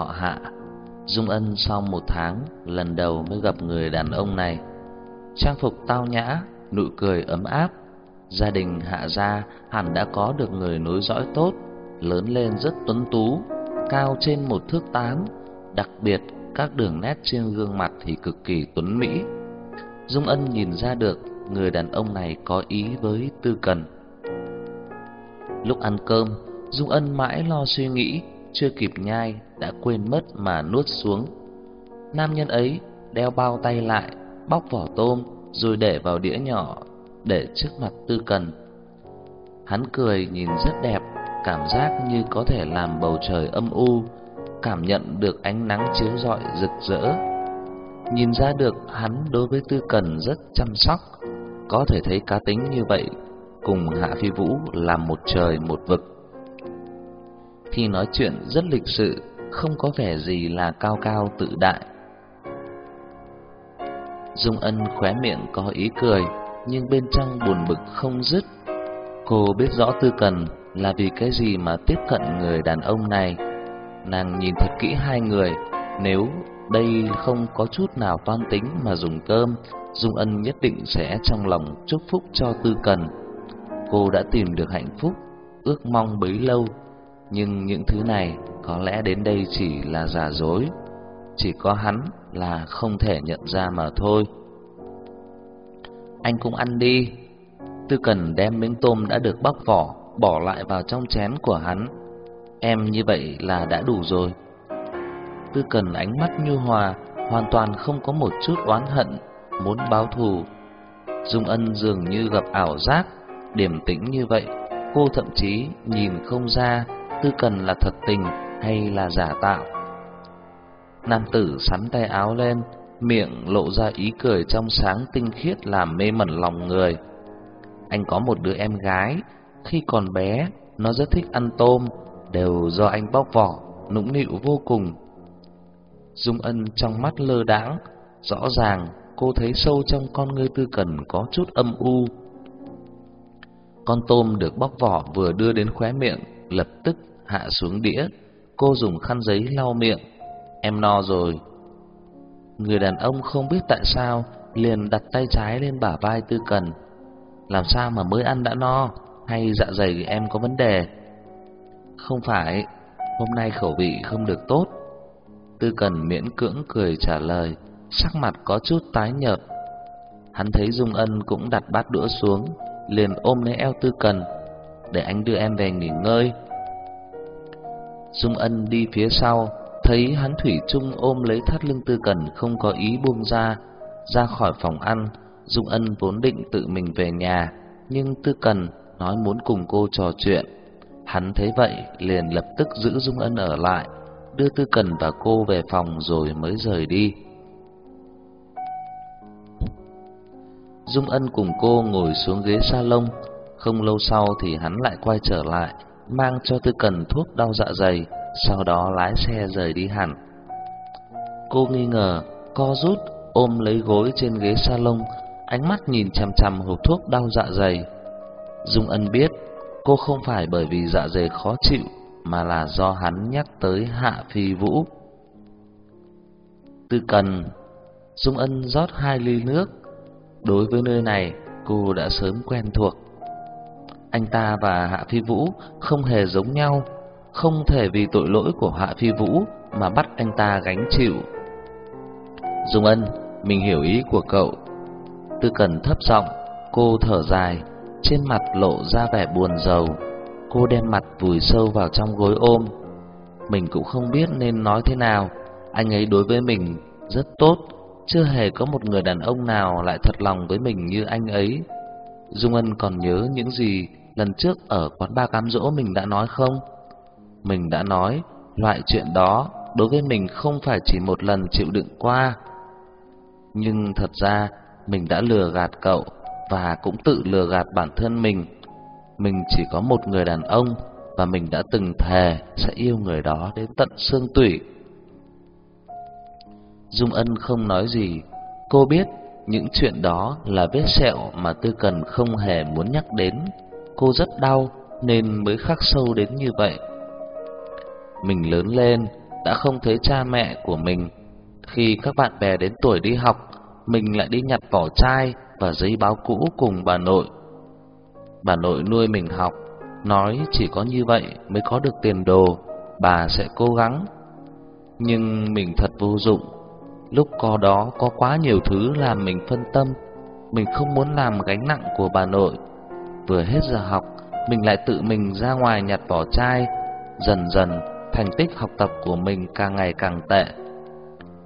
họ Hạ. Dung Ân sau một tháng lần đầu mới gặp người đàn ông này. Trang phục tao nhã, nụ cười ấm áp. Gia đình Hạ gia hẳn đã có được người nối dõi tốt, lớn lên rất tuấn tú, cao trên một thước tám, đặc biệt các đường nét trên gương mặt thì cực kỳ tuấn mỹ. Dung Ân nhìn ra được người đàn ông này có ý với Tư Cần. Lúc ăn cơm, Dung Ân mãi lo suy nghĩ, chưa kịp nhai đã quên mất mà nuốt xuống. Nam nhân ấy đeo bao tay lại, bóc vỏ tôm rồi để vào đĩa nhỏ để trước mặt Tư Cần. Hắn cười nhìn rất đẹp, cảm giác như có thể làm bầu trời âm u, cảm nhận được ánh nắng chiếu rọi rực rỡ. Nhìn ra được hắn đối với Tư Cần rất chăm sóc, có thể thấy cá tính như vậy cùng Hạ Phi Vũ là một trời một vực. Khi nói chuyện rất lịch sự, không có vẻ gì là cao cao tự đại. Dung Ân khóe miệng có ý cười, nhưng bên trong buồn bực không dứt. Cô biết rõ Tư Cần là vì cái gì mà tiếp cận người đàn ông này. Nàng nhìn thật kỹ hai người, nếu đây không có chút nào toan tính mà dùng cơm, Dung Ân nhất định sẽ trong lòng chúc phúc cho Tư Cần. Cô đã tìm được hạnh phúc, ước mong bấy lâu, nhưng những thứ này có lẽ đến đây chỉ là giả dối. Chỉ có hắn là không thể nhận ra mà thôi. Anh cũng ăn đi. Tư Cần đem miếng tôm đã được bóc vỏ bỏ lại vào trong chén của hắn. Em như vậy là đã đủ rồi. Tư Cần ánh mắt nhu hòa, hoàn toàn không có một chút oán hận, muốn báo thù. Dung Ân dường như gặp ảo giác, điềm tĩnh như vậy, cô thậm chí nhìn không ra Tư Cần là thật tình hay là giả tạo. Nam tử sắn tay áo lên, miệng lộ ra ý cười trong sáng tinh khiết làm mê mẩn lòng người. Anh có một đứa em gái, khi còn bé nó rất thích ăn tôm, đều do anh bóc vỏ, nũng nịu vô cùng. Dung Ân trong mắt lơ đãng, rõ ràng cô thấy sâu trong con ngươi Tư Cần có chút âm u. Con tôm được bóc vỏ vừa đưa đến khóe miệng, lập tức hạ xuống đĩa. Cô dùng khăn giấy lau miệng. Em no rồi. Người đàn ông không biết tại sao liền đặt tay trái lên bả vai Tư Cần. Làm sao mà mới ăn đã no? Hay dạ dày em có vấn đề? Không phải, hôm nay khẩu vị không được tốt. Tư Cần miễn cưỡng cười trả lời, sắc mặt có chút tái nhợt. Hắn thấy Dung Ân cũng đặt bát đũa xuống, liền ôm lấy eo Tư Cần, để anh đưa em về nghỉ ngơi. Dung Ân đi phía sau, thấy hắn thủy chung ôm lấy thắt lưng Tư Cần không có ý buông ra, ra khỏi phòng ăn. Dung Ân vốn định tự mình về nhà, nhưng Tư Cần nói muốn cùng cô trò chuyện. Hắn thấy vậy liền lập tức giữ Dung Ân ở lại, đưa Tư Cần và cô về phòng rồi mới rời đi. Dung Ân cùng cô ngồi xuống ghế salon, không lâu sau thì hắn lại quay trở lại, mang cho Tư Cần thuốc đau dạ dày, sau đó lái xe rời đi hẳn. Cô nghi ngờ, co rút, ôm lấy gối trên ghế salon, ánh mắt nhìn chằm chằm hộp thuốc đau dạ dày. Dung Ân biết, cô không phải bởi vì dạ dày khó chịu, mà là do hắn nhắc tới Hạ Phi Vũ. Tư Cần, Dung Ân rót hai ly nước. Đối với nơi này, cô đã sớm quen thuộc. Anh ta và Hạ Phi Vũ không hề giống nhau, không thể vì tội lỗi của Hạ Phi Vũ mà bắt anh ta gánh chịu. Dung Ân, mình hiểu ý của cậu. Tư Cần thấp giọng, cô thở dài, trên mặt lộ ra vẻ buồn rầu. Cô đem mặt vùi sâu vào trong gối ôm. Mình cũng không biết nên nói thế nào. Anh ấy đối với mình rất tốt, chưa hề có một người đàn ông nào lại thật lòng với mình như anh ấy. Dung Ân còn nhớ những gì lần trước ở quán ba cám dỗ mình đã nói không? Mình đã nói, loại chuyện đó đối với mình không phải chỉ một lần chịu đựng qua. Nhưng thật ra mình đã lừa gạt cậu và cũng tự lừa gạt bản thân mình. Mình chỉ có một người đàn ông và mình đã từng thề sẽ yêu người đó đến tận xương tủy. Dung Ân không nói gì, cô biết những chuyện đó là vết sẹo mà Tư Cần không hề muốn nhắc đến. Cô rất đau nên mới khắc sâu đến như vậy. Mình lớn lên, đã không thấy cha mẹ của mình. Khi các bạn bè đến tuổi đi học, mình lại đi nhặt vỏ chai và giấy báo cũ cùng bà nội. Bà nội nuôi mình học, nói chỉ có như vậy mới có được tiền đồ, bà sẽ cố gắng. Nhưng mình thật vô dụng, lúc có đó có quá nhiều thứ làm mình phân tâm, mình không muốn làm gánh nặng của bà nội. Vừa hết giờ học, mình lại tự mình ra ngoài nhặt vỏ chai, dần dần thành tích học tập của mình càng ngày càng tệ.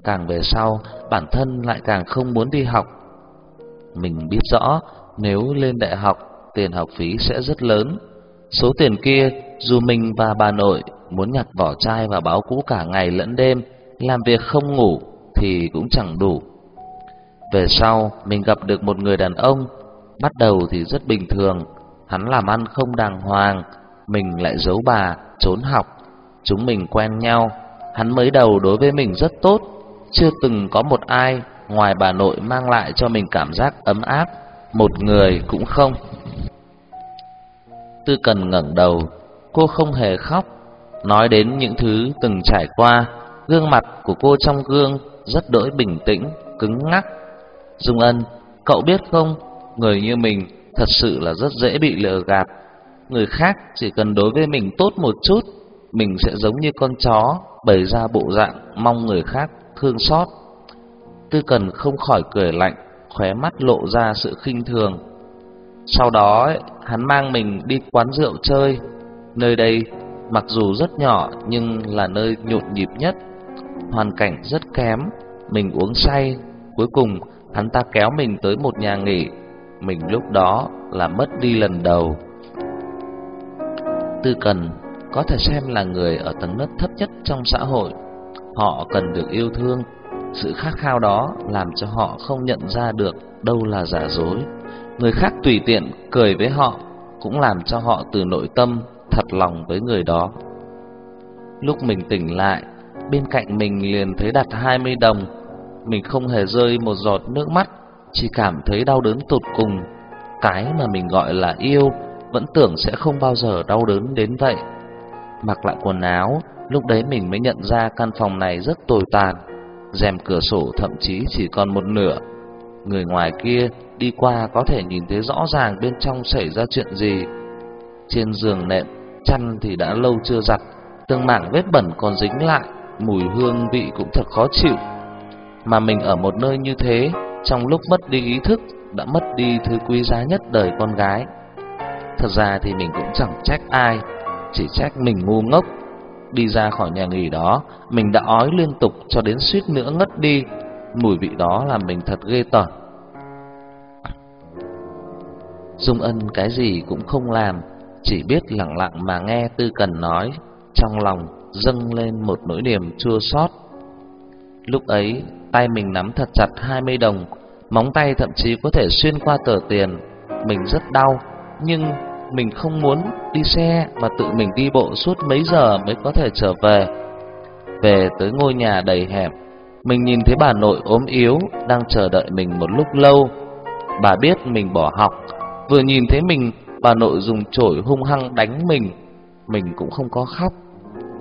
Càng về sau, bản thân lại càng không muốn đi học. Mình biết rõ, nếu lên đại học, tiền học phí sẽ rất lớn. Số tiền kia, dù mình và bà nội muốn nhặt vỏ chai và báo cũ cả ngày lẫn đêm, làm việc không ngủ thì cũng chẳng đủ. Về sau, mình gặp được một người đàn ông, bắt đầu thì rất bình thường, hắn làm ăn không đàng hoàng, mình lại giấu bà, trốn học. Chúng mình quen nhau, hắn mới đầu đối với mình rất tốt, chưa từng có một ai ngoài bà nội mang lại cho mình cảm giác ấm áp, một người cũng không. Tư Cần ngẩng đầu, cô không hề khóc, nói đến những thứ từng trải qua, gương mặt của cô trong gương rất đỗi bình tĩnh, cứng ngắc. Dung Ân, cậu biết không, người như mình thật sự là rất dễ bị lừa gạt. Người khác chỉ cần đối với mình tốt một chút, mình sẽ giống như con chó bày ra bộ dạng mong người khác thương xót. Tư Cần không khỏi cười lạnh, khóe mắt lộ ra sự khinh thường. Sau đó, hắn mang mình đi quán rượu chơi. Nơi đây mặc dù rất nhỏ nhưng là nơi nhộn nhịp nhất. Hoàn cảnh rất kém, mình uống say, cuối cùng hắn ta kéo mình tới một nhà nghỉ. Mình lúc đó là mất đi lần đầu. Tư Cần có thể xem là người ở tầng lớp thấp nhất trong xã hội. Họ cần được yêu thương, sự khát khao đó làm cho họ không nhận ra được đâu là giả dối. Người khác tùy tiện cười với họ cũng làm cho họ từ nội tâm thật lòng với người đó. Lúc mình tỉnh lại, bên cạnh mình liền thấy đặt 20 đồng. Mình không hề rơi một giọt nước mắt, chỉ cảm thấy đau đớn tột cùng. Cái mà mình gọi là yêu vẫn tưởng sẽ không bao giờ đau đớn đến vậy. Mặc lại quần áo, lúc đấy mình mới nhận ra căn phòng này rất tồi tàn. rèm cửa sổ thậm chí chỉ còn một nửa. Người ngoài kia đi qua có thể nhìn thấy rõ ràng bên trong xảy ra chuyện gì. Trên giường nệm, chăn thì đã lâu chưa giặt, từng mảng vết bẩn còn dính lại, mùi hương vị cũng thật khó chịu. Mà mình ở một nơi như thế, trong lúc mất đi ý thức, đã mất đi thứ quý giá nhất đời con gái. Thật ra thì mình cũng chẳng trách ai, chỉ trách mình ngu ngốc. Đi ra khỏi nhà nghỉ đó, mình đã ói liên tục cho đến suýt nữa ngất đi. Mùi vị đó làm mình thật ghê tởm. Dung Ân cái gì cũng không làm, chỉ biết lặng lặng mà nghe Tư Cần nói, trong lòng dâng lên một nỗi niềm chua xót. Lúc ấy, tay mình nắm thật chặt 20 đồng, móng tay thậm chí có thể xuyên qua tờ tiền. Mình rất đau, nhưng mình không muốn đi xe mà tự mình đi bộ suốt mấy giờ mới có thể trở về. Về tới ngôi nhà đầy hẹp mình nhìn thấy bà nội ốm yếu đang chờ đợi mình một lúc lâu. Bà biết mình bỏ học, vừa nhìn thấy mình, bà nội dùng chổi hung hăng đánh mình. Mình cũng không có khóc,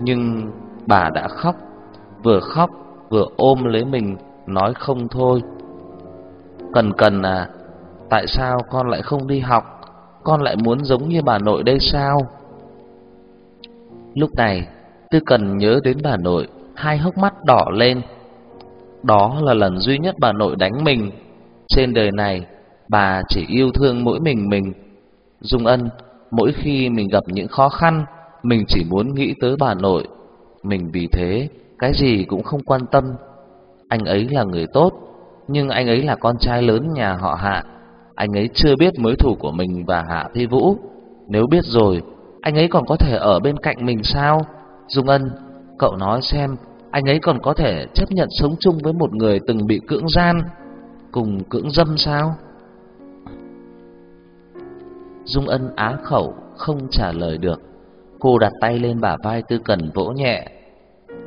nhưng bà đã khóc, vừa khóc vừa ôm lấy mình nói không thôi. Cần cần à, tại sao con lại không đi học? Con lại muốn giống như bà nội đây sao? Lúc này, Tư Cần nhớ đến bà nội, hai hốc mắt đỏ lên. Đó là lần duy nhất bà nội đánh mình. Trên đời này, bà chỉ yêu thương mỗi mình mình. Dung Ân, mỗi khi mình gặp những khó khăn, mình chỉ muốn nghĩ tới bà nội. Mình vì thế, cái gì cũng không quan tâm. Anh ấy là người tốt, nhưng anh ấy là con trai lớn nhà họ Hạ. Anh ấy chưa biết mối thù của mình và Hạ Phi Vũ. Nếu biết rồi, anh ấy còn có thể ở bên cạnh mình sao? Dung Ân, cậu nói xem, anh ấy còn có thể chấp nhận sống chung với một người từng bị cưỡng gian, cùng cưỡng dâm sao? Dung Ân á khẩu không trả lời được. Cô đặt tay lên bả vai Tư Cẩn vỗ nhẹ.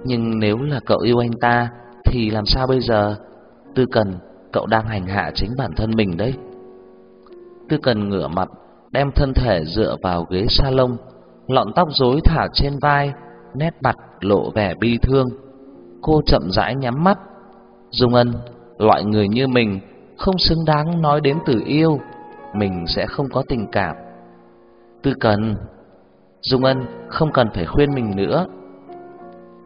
Nhưng nếu là cậu yêu anh ta thì làm sao bây giờ? Tư Cần, cậu đang hành hạ chính bản thân mình đấy. Tư Cần ngửa mặt, đem thân thể dựa vào ghế salon, lọn tóc rối thả trên vai, nét mặt lộ vẻ bi thương. Cô chậm rãi nhắm mắt. Dung Ân, loại người như mình không xứng đáng nói đến từ yêu, mình sẽ không có tình cảm. Tư Cần, Dung Ân không cần phải khuyên mình nữa.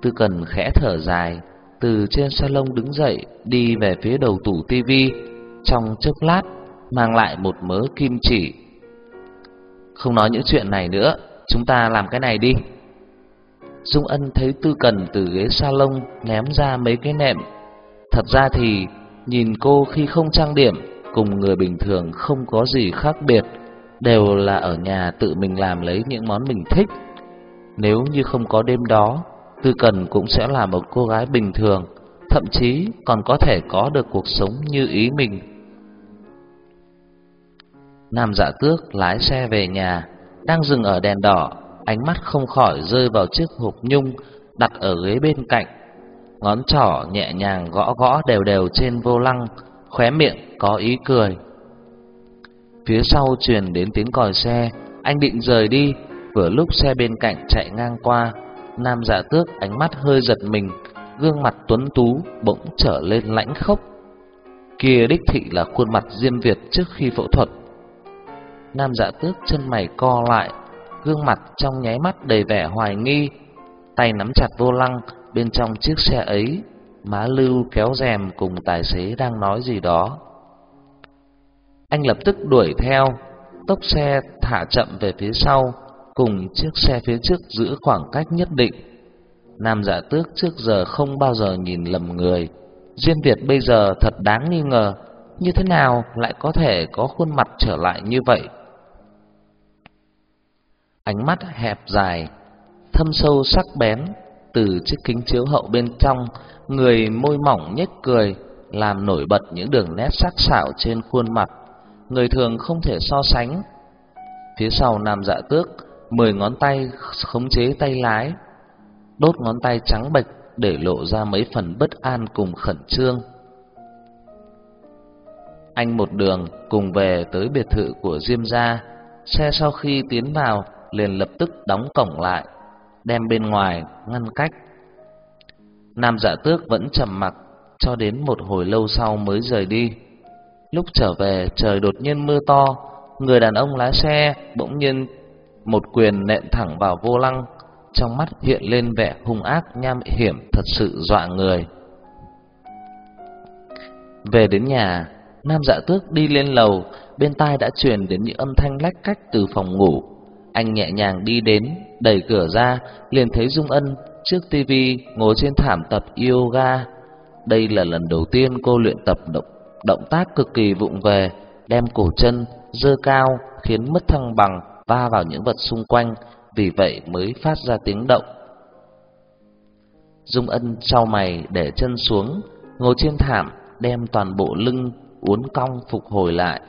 Tư Cần khẽ thở dài, từ trên salon đứng dậy, đi về phía đầu tủ tivi, trong chốc lát mang lại một mớ kim chỉ. Không nói những chuyện này nữa, chúng ta làm cái này đi. Dung Ân thấy Tư Cần từ ghế salon ném ra mấy cái nệm. Thật ra thì nhìn cô khi không trang điểm cùng người bình thường không có gì khác biệt, đều là ở nhà tự mình làm lấy những món mình thích. Nếu như không có đêm đó, Tư Cần cũng sẽ là một cô gái bình thường, thậm chí còn có thể có được cuộc sống như ý mình. Nam Dạ Tước lái xe về nhà, đang dừng ở đèn đỏ, ánh mắt không khỏi rơi vào chiếc hộp nhung đặt ở ghế bên cạnh. Ngón trỏ nhẹ nhàng gõ gõ đều đều trên vô lăng, khóe miệng có ý cười. Phía sau truyền đến tiếng còi xe, anh định rời đi, vừa lúc xe bên cạnh chạy ngang qua, Nam Dạ Tước ánh mắt hơi giật mình, gương mặt tuấn tú bỗng trở lên lãnh khốc. Kia đích thị là khuôn mặt Diêm Việt trước khi phẫu thuật. Nam Dạ Tước chân mày co lại, gương mặt trong nháy mắt đầy vẻ hoài nghi, tay nắm chặt vô lăng bên trong chiếc xe ấy, má lưu kéo rèm cùng tài xế đang nói gì đó. Anh lập tức đuổi theo, tốc xe thả chậm về phía sau, cùng chiếc xe phía trước giữ khoảng cách nhất định. Nam Dạ Tước trước giờ không bao giờ nhìn lầm người, Diên Việt bây giờ thật đáng nghi ngờ, như thế nào lại có thể có khuôn mặt trở lại như vậy? Ánh mắt hẹp dài, thâm sâu sắc bén, từ chiếc kính chiếu hậu bên trong, người môi mỏng nhếch cười, làm nổi bật những đường nét sắc sảo trên khuôn mặt, người thường không thể so sánh. Phía sau Nam Dạ Tước, mười ngón tay khống chế tay lái, đốt ngón tay trắng bệch để lộ ra mấy phần bất an cùng khẩn trương. Anh một đường cùng về tới biệt thự của Diêm gia, xe sau khi tiến vào liền lập tức đóng cổng lại, đem bên ngoài ngăn cách. Nam Dạ Tước vẫn trầm mặc cho đến một hồi lâu sau mới rời đi. Lúc trở về trời đột nhiên mưa to, người đàn ông lái xe bỗng nhiên một quyền nện thẳng vào vô lăng, trong mắt hiện lên vẻ hung ác nham hiểm thật sự dọa người. Về đến nhà, Nam Dạ Tước đi lên lầu, bên tai đã truyền đến những âm thanh lách cách từ phòng ngủ. Anh nhẹ nhàng đi đến, đẩy cửa ra, liền thấy Dung Ân trước tivi ngồi trên thảm tập yoga. Đây là lần đầu tiên cô luyện tập động động tác cực kỳ vụng về, đem cổ chân dơ cao khiến mất thăng bằng va vào những vật xung quanh, vì vậy mới phát ra tiếng động. Dung Ân sau mày để chân xuống, ngồi trên thảm, đem toàn bộ lưng uốn cong phục hồi lại.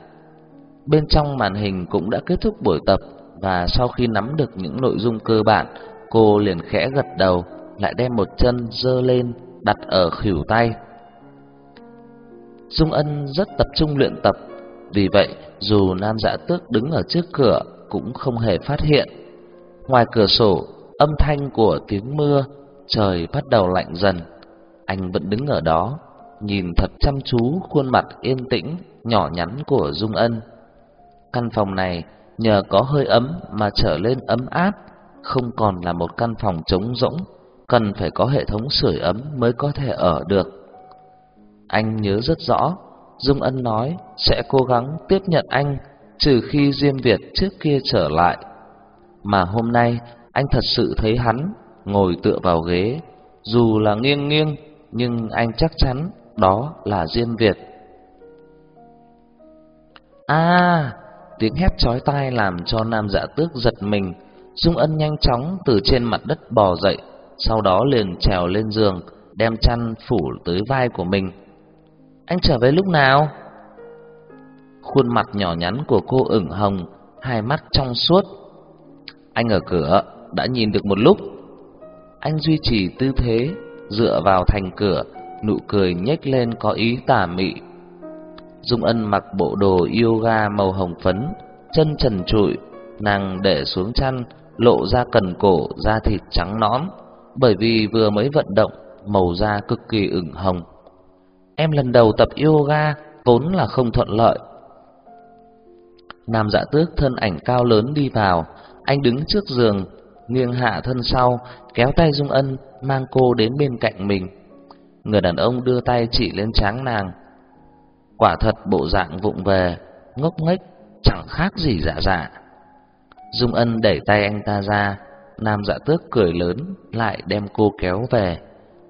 Bên trong màn hình cũng đã kết thúc buổi tập và sau khi nắm được những nội dung cơ bản, cô liền khẽ gật đầu, lại đem một chân dơ lên đặt ở khuỷu tay. Dung Ân rất tập trung luyện tập, vì vậy dù Nam Dạ Tước đứng ở trước cửa cũng không hề phát hiện. Ngoài cửa sổ, âm thanh của tiếng mưa, trời bắt đầu lạnh dần. Anh vẫn đứng ở đó, nhìn thật chăm chú khuôn mặt yên tĩnh, nhỏ nhắn của Dung Ân. Căn phòng này nhờ có hơi ấm mà trở lên ấm áp, không còn là một căn phòng trống rỗng, cần phải có hệ thống sưởi ấm mới có thể ở được. Anh nhớ rất rõ, Dung Ân nói sẽ cố gắng tiếp nhận anh trừ khi Diêm Việt trước kia trở lại. Mà hôm nay anh thật sự thấy hắn ngồi tựa vào ghế, dù là nghiêng nghiêng nhưng anh chắc chắn đó là Diêm Việt. À, tiếng hét chói tai làm cho Nam Dạ Tước giật mình, Dung Ân nhanh chóng từ trên mặt đất bò dậy, sau đó liền trèo lên giường, đem chăn phủ tới vai của mình. Anh trở về lúc nào? Khuôn mặt nhỏ nhắn của cô ửng hồng, hai mắt trong suốt. Anh ở cửa, đã nhìn được một lúc. Anh duy trì tư thế, dựa vào thành cửa, nụ cười nhếch lên có ý tà mị. Dung Ân mặc bộ đồ yoga màu hồng phấn, chân trần trụi, nàng để xuống chăn, lộ ra cần cổ, da thịt trắng nõn, bởi vì vừa mới vận động, màu da cực kỳ ửng hồng. Em lần đầu tập yoga vốn là không thuận lợi. Nam Dạ Tước thân ảnh cao lớn đi vào, anh đứng trước giường, nghiêng hạ thân sau, kéo tay Dung Ân mang cô đến bên cạnh mình. Người đàn ông đưa tay chỉ lên trán nàng. Quả thật bộ dạng vụng về, ngốc nghếch, chẳng khác gì dạ dạ. Dung Ân đẩy tay anh ta ra, Nam Dạ Tước cười lớn, lại đem cô kéo về.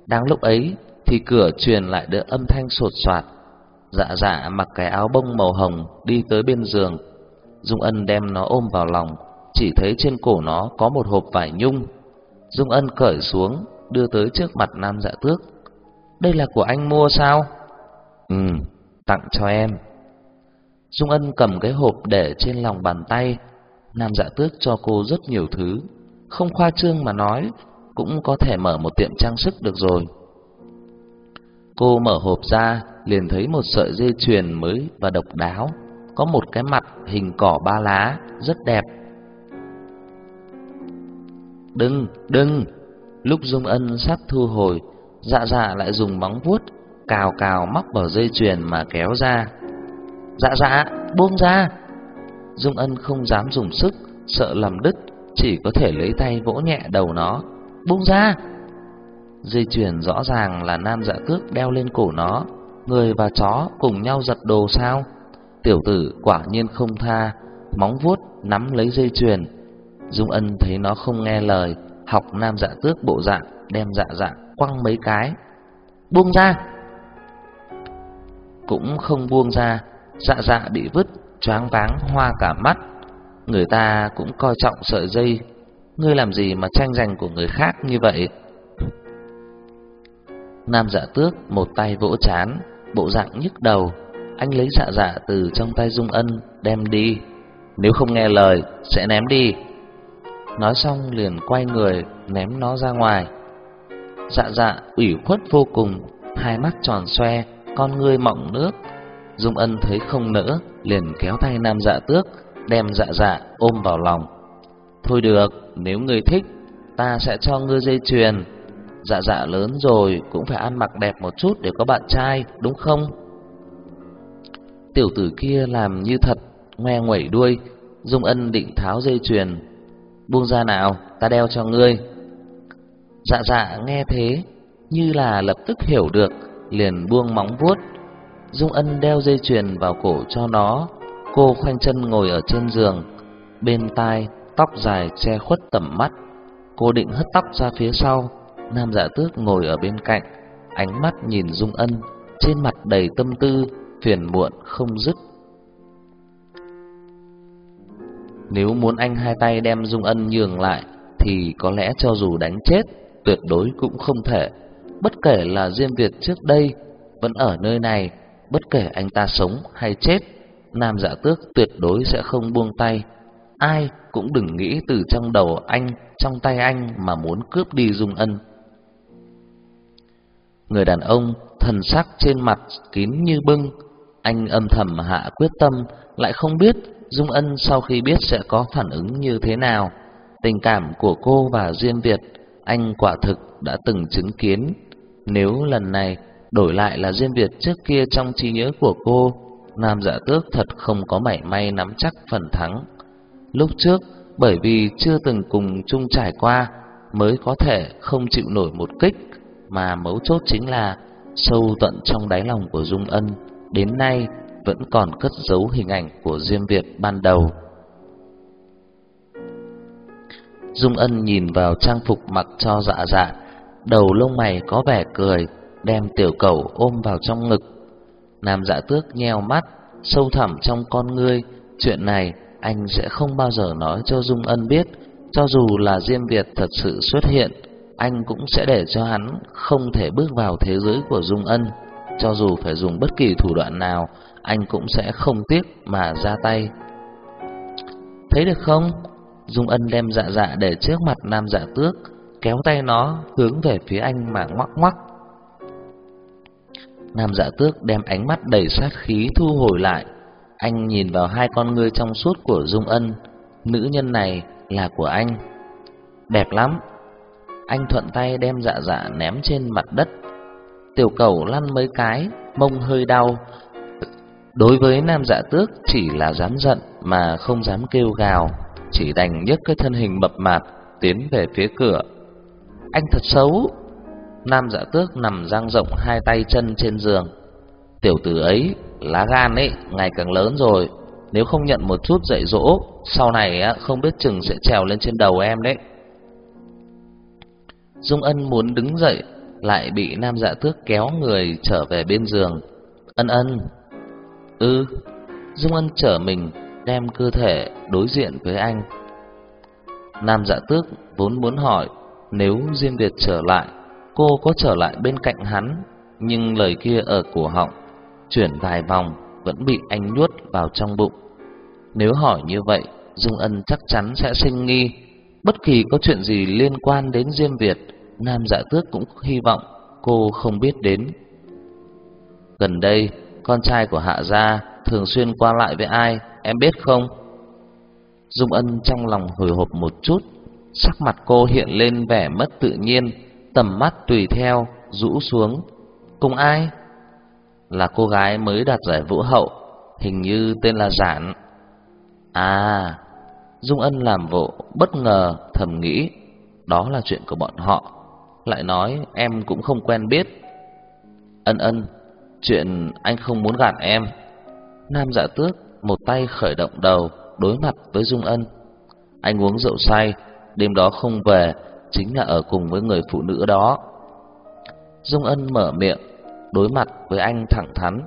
Đang lúc ấy thì cửa truyền lại được âm thanh sột soạt. Dạ dạ mặc cái áo bông màu hồng đi tới bên giường. Dung Ân đem nó ôm vào lòng, chỉ thấy trên cổ nó có một hộp vải nhung. Dung Ân cởi xuống, đưa tới trước mặt Nam Dạ Tước. Đây là của anh mua sao? Ừ, tặng cho em. Dung Ân cầm cái hộp để trên lòng bàn tay. Nam Dạ Tước cho cô rất nhiều thứ, không khoa trương mà nói, cũng có thể mở một tiệm trang sức được rồi. Cô mở hộp ra, liền thấy một sợi dây chuyền mới và độc đáo, có một cái mặt hình cỏ ba lá, rất đẹp. Đừng, đừng! Lúc Dung Ân sắp thu hồi, dạ dạ lại dùng móng vuốt cào cào móc vào dây chuyền mà kéo ra. Dạ dạ, buông ra! Dung Ân không dám dùng sức, sợ làm đứt, chỉ có thể lấy tay vỗ nhẹ đầu nó. Buông ra! Dây chuyền rõ ràng là nam dạ cước đeo lên cổ nó, người và chó cùng nhau giật đồ sao? Tiểu tử quả nhiên không tha, móng vuốt nắm lấy dây chuyền. Dung Ân thấy nó không nghe lời, học nam dạ tước bộ dạng, đem dạ dạ quăng mấy cái. Buông ra! Cũng không buông ra, dạ dạ bị vứt, choáng váng hoa cả mắt. Người ta cũng coi trọng sợi dây, ngươi làm gì mà tranh giành của người khác như vậy? Nam dạ tước một tay vỗ chán, bộ dạng nhức đầu. Anh lấy dạ dạ từ trong tay Dung Ân đem đi. Nếu không nghe lời, sẽ ném đi. Nói xong liền quay người ném nó ra ngoài. Dạ dạ ủy khuất vô cùng, hai mắt tròn xoe, con ngươi mọng nước. Dung Ân thấy không nỡ, liền kéo tay Nam Dạ Tước, đem Dạ Dạ ôm vào lòng. Thôi được, nếu ngươi thích, ta sẽ cho ngươi dây chuyền. Dạ dạ lớn rồi cũng phải ăn mặc đẹp một chút để có bạn trai, đúng không? Tiểu tử kia làm như thật, ngoe nguẩy đuôi, Dung Ân định tháo dây chuyền. Buông ra nào, ta đeo cho ngươi. Dạ dạ nghe thế, như là lập tức hiểu được, liền buông móng vuốt. Dung Ân đeo dây chuyền vào cổ cho nó, cô khoanh chân ngồi ở trên giường, bên tai tóc dài che khuất tầm mắt. Cô định hất tóc ra phía sau, Nam Dạ Tước ngồi ở bên cạnh, ánh mắt nhìn Dung Ân, trên mặt đầy tâm tư, phiền muộn không dứt. Nếu muốn anh hai tay đem Dung Ân nhường lại, thì có lẽ cho dù đánh chết, tuyệt đối cũng không thể. Bất kể là Diêm Việt trước đây vẫn ở nơi này, bất kể anh ta sống hay chết, Nam Dạ Tước tuyệt đối sẽ không buông tay. Ai cũng đừng nghĩ từ trong đầu anh, trong tay anh mà muốn cướp đi Dung Ân. Người đàn ông thần sắc trên mặt kín như bưng, anh âm thầm hạ quyết tâm, lại không biết Dung Ân sau khi biết sẽ có phản ứng như thế nào. Tình cảm của cô và Diêm Việt, anh quả thực đã từng chứng kiến. Nếu lần này đổi lại là Diêm Việt trước kia trong trí nhớ của cô, Nam Dạ Tước thật không có mảy may nắm chắc phần thắng. Lúc trước, bởi vì chưa từng cùng chung trải qua, mới có thể không chịu nổi một kích mà mấu chốt chính là sâu tận trong đáy lòng của Dung Ân đến nay vẫn còn cất giấu hình ảnh của Diêm Việt ban đầu. Dung Ân nhìn vào trang phục mặc cho dạ dạ, đầu lông mày có vẻ cười, đem tiểu cầu ôm vào trong ngực. Nam dạ tước nheo mắt, sâu thẳm trong con ngươi, chuyện này anh sẽ không bao giờ nói cho Dung Ân biết, cho dù là Diêm Việt thật sự xuất hiện, anh cũng sẽ để cho hắn không thể bước vào thế giới của Dung Ân. Cho dù phải dùng bất kỳ thủ đoạn nào, anh cũng sẽ không tiếc mà ra tay. Thấy được không? Dung Ân đem dạ dạ để trước mặt nam dạ tước, kéo tay nó hướng về phía anh mà ngoắc ngoắc. Nam dạ tước đem ánh mắt đầy sát khí thu hồi lại. Anh nhìn vào hai con ngươi trong suốt của Dung Ân. Nữ nhân này là của anh. Đẹp lắm, Anh thuận tay đem dạ dạ ném trên mặt đất. Tiểu cầu lăn mấy cái, mông hơi đau. Đối với nam dạ tước chỉ là dám giận mà không dám kêu gào, chỉ đành nhấc cái thân hình mập mạp tiến về phía cửa. Anh thật xấu. Nam dạ tước nằm dang rộng hai tay chân trên giường. Tiểu tử ấy, lá gan ấy, ngày càng lớn rồi. Nếu không nhận một chút dạy dỗ, sau này không biết chừng sẽ trèo lên trên đầu em đấy. Dung Ân muốn đứng dậy, lại bị Nam Dạ Tước kéo người trở về bên giường. Ân ân. ư Dung Ân trở mình, đem cơ thể đối diện với anh. Nam Dạ Tước vốn muốn hỏi nếu Diêm Việt trở lại, cô có trở lại bên cạnh hắn, nhưng lời kia ở cổ họng, chuyển vài vòng vẫn bị anh nuốt vào trong bụng. Nếu hỏi như vậy, Dung Ân chắc chắn sẽ sinh nghi. Bất kỳ có chuyện gì liên quan đến Diêm Việt, Nam Dạ Tước cũng hy vọng cô không biết đến. Gần đây, con trai của Hạ gia thường xuyên qua lại với ai, em biết không? Dung Ân trong lòng hồi hộp một chút, sắc mặt cô hiện lên vẻ mất tự nhiên, tầm mắt tùy theo rũ xuống. Cùng ai? Là cô gái mới đạt giải vũ hậu, hình như tên là Giản. À, Dung Ân làm vộ bất ngờ thầm nghĩ, đó là chuyện của bọn họ. Lại nói em cũng không quen biết. Ân ân, chuyện anh không muốn gạt em. Nam Dạ Tước một tay khởi động đầu, đối mặt với Dung Ân. Anh uống rượu say, đêm đó không về, chính là ở cùng với người phụ nữ đó. Dung Ân mở miệng, đối mặt với anh thẳng thắn,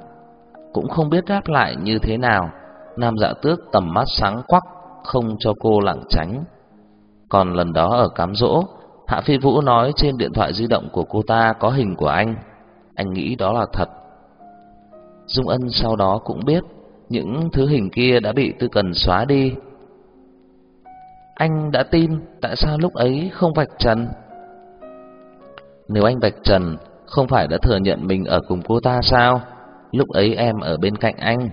cũng không biết đáp lại như thế nào. Nam Dạ Tước tầm mắt sáng quắc, không cho cô lảng tránh. Còn lần đó ở cám dỗ, Hạ Phi Vũ nói trên điện thoại di động của cô ta có hình của anh. Anh nghĩ đó là thật. Dung Ân sau đó cũng biết những thứ hình kia đã bị Tư Cần xóa đi. Anh đã tin tại sao lúc ấy không vạch trần? Nếu anh vạch trần, không phải đã thừa nhận mình ở cùng cô ta sao? Lúc ấy em ở bên cạnh anh.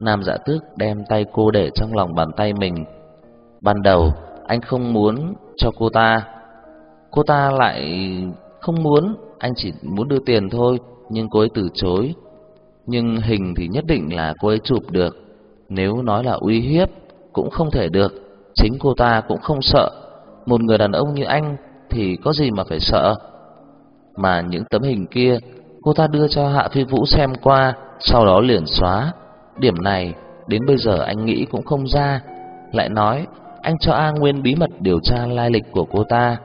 Nam Dạ Tước đem tay cô để trong lòng bàn tay mình. Ban đầu anh không muốn cho cô ta, cô ta lại không muốn, anh chỉ muốn đưa tiền thôi, nhưng cô ấy từ chối. Nhưng hình thì nhất định là cô ấy chụp được, nếu nói là uy hiếp cũng không thể được, chính cô ta cũng không sợ. Một người đàn ông như anh thì có gì mà phải sợ? Mà những tấm hình kia cô ta đưa cho Hạ Phi Vũ xem qua, sau đó liền xóa. Điểm này đến bây giờ anh nghĩ cũng không ra, lại nói anh cho A Nguyên bí mật điều tra lai lịch của cô ta.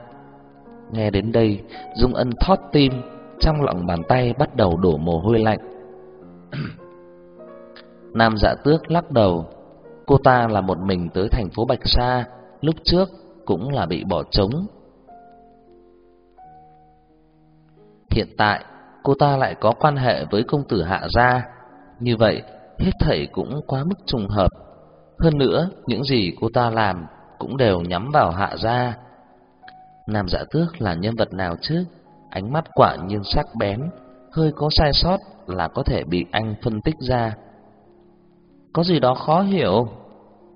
Nghe đến đây, Dung Ân thót tim, trong lòng bàn tay bắt đầu đổ mồ hôi lạnh. Nam Dạ Tước lắc đầu, cô ta là một mình tới thành phố Bạch Sa, lúc trước cũng là bị bỏ trống. Hiện tại, cô ta lại có quan hệ với công tử Hạ gia, như vậy hết thảy cũng quá mức trùng hợp. Hơn nữa, những gì cô ta làm cũng đều nhắm vào Hạ gia. Nam Dạ Tước là nhân vật nào chứ? Ánh mắt quả nhiên sắc bén, hơi có sai sót là có thể bị anh phân tích ra. Có gì đó khó hiểu.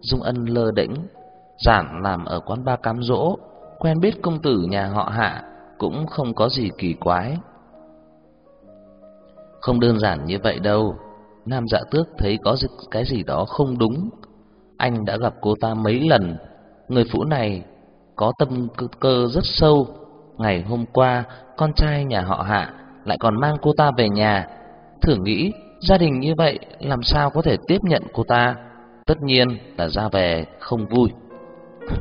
Dung Ân lơ đễnh, giản làm ở quán ba cám dỗ, quen biết công tử nhà họ Hạ cũng không có gì kỳ quái. Không đơn giản như vậy đâu. Nam Dạ Tước thấy có cái gì đó không đúng. Anh đã gặp cô ta mấy lần, người phụ này có tâm cơ, rất sâu. Ngày hôm qua, con trai nhà họ Hạ lại còn mang cô ta về nhà. Thử nghĩ, gia đình như vậy làm sao có thể tiếp nhận cô ta? Tất nhiên là ra về không vui.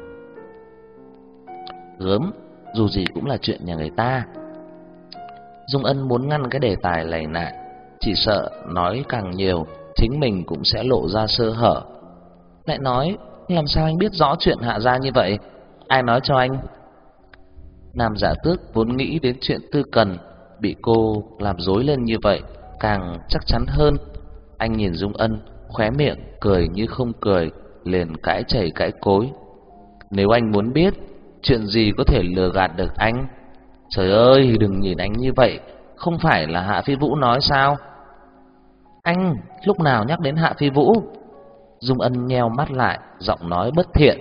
Gớm, dù gì cũng là chuyện nhà người ta. Dung Ân muốn ngăn cái đề tài này nại, chỉ sợ nói càng nhiều, chính mình cũng sẽ lộ ra sơ hở. Lại nói, làm sao anh biết rõ chuyện hạ gia như vậy? Ai nói cho anh? Nam giả tước vốn nghĩ đến chuyện tư cần, bị cô làm dối lên như vậy, càng chắc chắn hơn. Anh nhìn Dung Ân, khóe miệng, cười như không cười, liền cãi chảy cãi cối. Nếu anh muốn biết, chuyện gì có thể lừa gạt được anh? Trời ơi, đừng nhìn anh như vậy, không phải là Hạ Phi Vũ nói sao? Anh lúc nào nhắc đến Hạ Phi Vũ? Dung Ân nheo mắt lại, giọng nói bất thiện.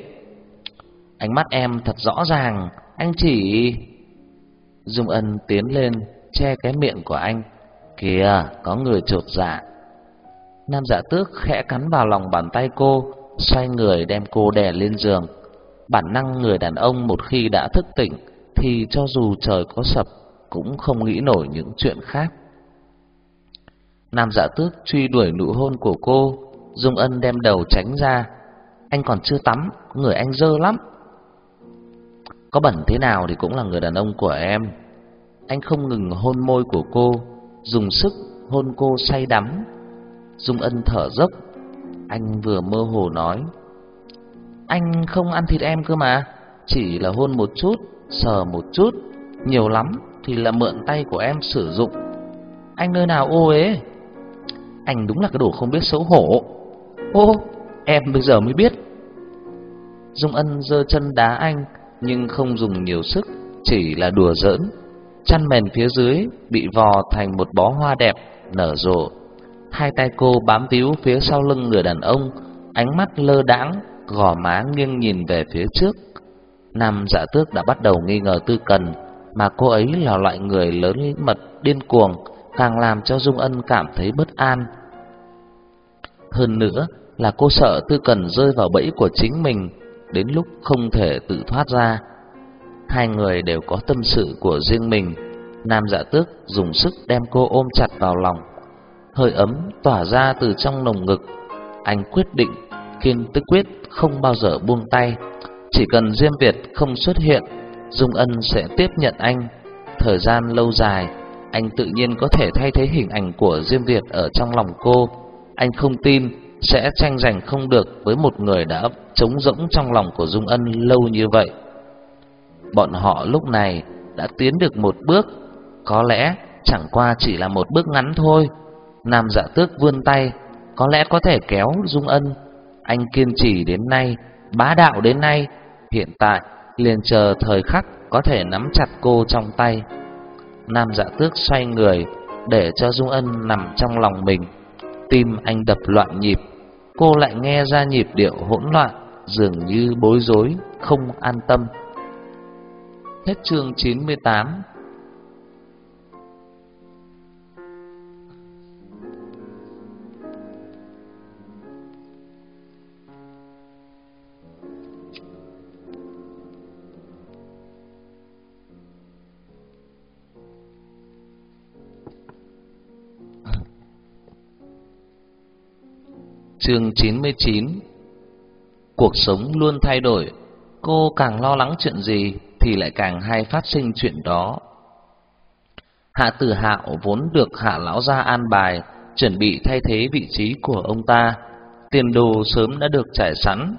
Ánh mắt em thật rõ ràng, Anh chỉ... Dung Ân tiến lên, che cái miệng của anh. Kìa, có người trột dạ. Nam dạ tước khẽ cắn vào lòng bàn tay cô, xoay người đem cô đè lên giường. Bản năng người đàn ông một khi đã thức tỉnh thì cho dù trời có sập cũng không nghĩ nổi những chuyện khác. Nam Dạ Tước truy đuổi nụ hôn của cô, Dung Ân đem đầu tránh ra. Anh còn chưa tắm, người anh dơ lắm. Có bẩn thế nào thì cũng là người đàn ông của em. Anh không ngừng hôn môi của cô, dùng sức hôn cô say đắm. Dung Ân thở dốc, anh vừa mơ hồ nói: "Anh không ăn thịt em cơ mà, chỉ là hôn một chút, sờ một chút, nhiều lắm thì là mượn tay của em sử dụng. Anh nơi nào ô ế?" Anh đúng là cái đồ không biết xấu hổ. Ô, em bây giờ mới biết. Dung Ân giơ chân đá anh, nhưng không dùng nhiều sức, chỉ là đùa giỡn. Chăn mền phía dưới bị vò thành một bó hoa đẹp nở rộ. Hai tay cô bám víu phía sau lưng người đàn ông, ánh mắt lơ đãng, gò má nghiêng nhìn về phía trước. Nam Dạ Tước đã bắt đầu nghi ngờ Tư Cần, mà cô ấy là loại người lớn mật điên cuồng, càng làm cho Dung Ân cảm thấy bất an. Hơn nữa là cô sợ Tư Cần rơi vào bẫy của chính mình, đến lúc không thể tự thoát ra. Hai người đều có tâm sự của riêng mình. Nam Dạ Tước dùng sức đem cô ôm chặt vào lòng, hơi ấm tỏa ra từ trong lồng ngực. Anh quyết định kiên tức quyết không bao giờ buông tay, chỉ cần Diêm Việt không xuất hiện, Dung Ân sẽ tiếp nhận anh. Thời gian lâu dài, anh tự nhiên có thể thay thế hình ảnh của Diêm Việt ở trong lòng cô. Anh không tin sẽ tranh giành không được với một người đã trống rỗng trong lòng của Dung Ân lâu như vậy. Bọn họ lúc này đã tiến được một bước, có lẽ chẳng qua chỉ là một bước ngắn thôi. Nam Dạ Tước vươn tay, có lẽ có thể kéo Dung Ân. Anh kiên trì đến nay, bá đạo đến nay, hiện tại liền chờ thời khắc có thể nắm chặt cô trong tay. Nam Dạ Tước xoay người để cho Dung Ân nằm trong lòng mình. Tim anh đập loạn nhịp, cô lại nghe ra nhịp điệu hỗn loạn, dường như bối rối, không an tâm. Hết chương 98 Chương 99 Cuộc sống luôn thay đổi, cô càng lo lắng chuyện gì thì lại càng hay phát sinh chuyện đó. Hạ Tử Hạo vốn được Hạ lão gia an bài, chuẩn bị thay thế vị trí của ông ta, tiền đồ sớm đã được trải sẵn.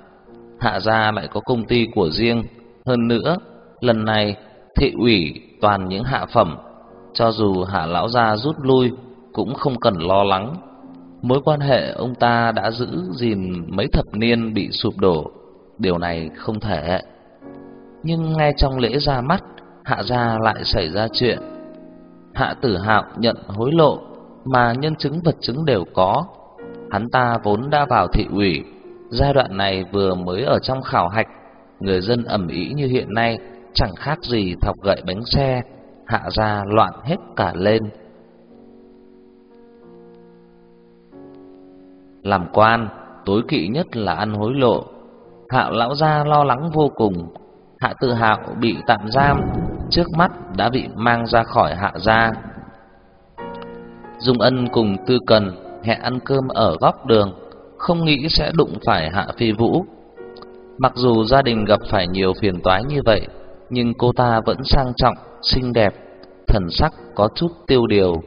Hạ gia lại có công ty của riêng, hơn nữa, lần này thị ủy toàn những hạ phẩm, cho dù Hạ lão gia rút lui cũng không cần lo lắng Mối quan hệ ông ta đã giữ gìn mấy thập niên bị sụp đổ, điều này không thể. Nhưng ngay trong lễ ra mắt, Hạ gia lại xảy ra chuyện. Hạ Tử Hạo nhận hối lộ mà nhân chứng vật chứng đều có. Hắn ta vốn đã vào thị ủy, giai đoạn này vừa mới ở trong khảo hạch, người dân ẩm ý như hiện nay chẳng khác gì thọc gậy bánh xe, hạ gia loạn hết cả lên. Làm quan, tối kỵ nhất là ăn hối lộ. Hạ lão gia lo lắng vô cùng. Hạ Tự Hạo bị tạm giam, trước mắt đã bị mang ra khỏi Hạ gia. Dung Ân cùng Tư Cần hẹn ăn cơm ở góc đường, không nghĩ sẽ đụng phải Hạ Phi Vũ. Mặc dù gia đình gặp phải nhiều phiền toái như vậy, nhưng cô ta vẫn sang trọng, xinh đẹp, thần sắc có chút tiêu điều.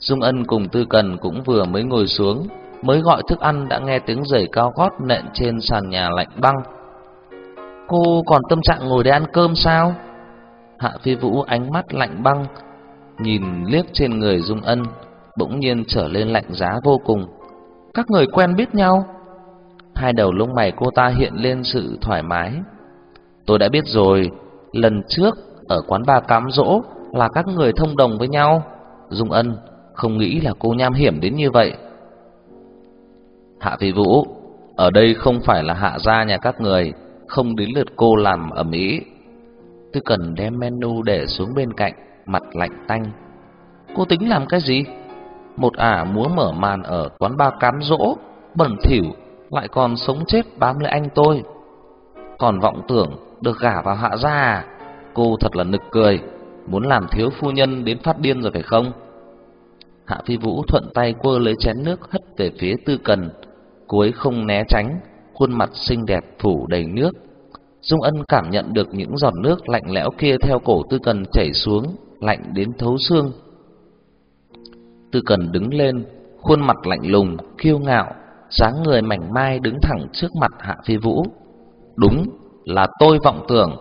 Dung Ân cùng Tư Cần cũng vừa mới ngồi xuống, mới gọi thức ăn đã nghe tiếng giày cao gót nện trên sàn nhà lạnh băng. Cô còn tâm trạng ngồi đây ăn cơm sao? Hạ Phi Vũ ánh mắt lạnh băng, nhìn liếc trên người Dung Ân, bỗng nhiên trở lên lạnh giá vô cùng. Các người quen biết nhau? Hai đầu lông mày cô ta hiện lên sự thoải mái. Tôi đã biết rồi, lần trước ở quán ba cám dỗ là các người thông đồng với nhau. Dung Ân không nghĩ là cô nham hiểm đến như vậy. Hạ Phi Vũ, ở đây không phải là hạ gia nhà các người, không đến lượt cô làm ở mỹ. Tư Cần đem menu để xuống bên cạnh, mặt lạnh tanh. Cô tính làm cái gì? Một ả múa mở màn ở quán ba cám dỗ, bẩn thỉu, lại còn sống chết bám lấy anh tôi. Còn vọng tưởng được gả vào hạ gia à? Cô thật là nực cười, muốn làm thiếu phu nhân đến phát điên rồi phải không? Hạ Phi Vũ thuận tay quơ lấy chén nước hất về phía Tư Cần, cô ấy không né tránh, khuôn mặt xinh đẹp phủ đầy nước. Dung Ân cảm nhận được những giọt nước lạnh lẽo kia theo cổ Tư Cần chảy xuống, lạnh đến thấu xương. Tư Cần đứng lên, khuôn mặt lạnh lùng, kiêu ngạo, dáng người mảnh mai đứng thẳng trước mặt Hạ Phi Vũ. Đúng, là tôi vọng tưởng,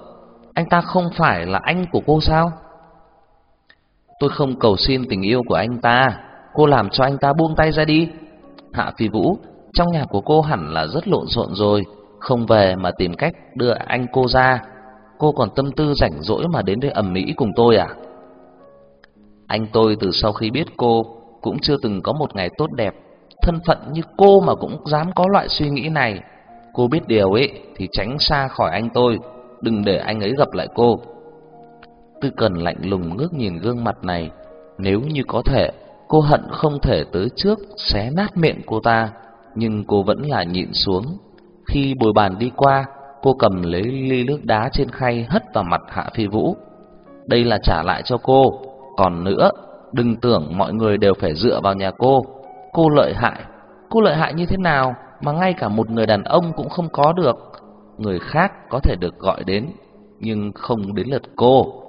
anh ta không phải là anh của cô sao? Tôi không cầu xin tình yêu của anh ta, cô làm cho anh ta buông tay ra đi. Hạ Phi Vũ, trong nhà của cô hẳn là rất lộn xộn rồi, không về mà tìm cách đưa anh cô ra. Cô còn tâm tư rảnh rỗi mà đến đây ầm mỹ cùng tôi à? Anh tôi từ sau khi biết cô cũng chưa từng có một ngày tốt đẹp, thân phận như cô mà cũng dám có loại suy nghĩ này. Cô biết điều ấy thì tránh xa khỏi anh tôi, đừng để anh ấy gặp lại cô. Tư Cần lạnh lùng ngước nhìn gương mặt này, nếu như có thể, cô hận không thể tới trước xé nát miệng cô ta, nhưng cô vẫn là nhịn xuống. Khi bồi bàn đi qua, cô cầm lấy ly nước đá trên khay hất vào mặt Hạ Phi Vũ. Đây là trả lại cho cô, còn nữa, đừng tưởng mọi người đều phải dựa vào nhà cô. Cô lợi hại, cô lợi hại như thế nào mà ngay cả một người đàn ông cũng không có được. Người khác có thể được gọi đến, nhưng không đến lượt cô.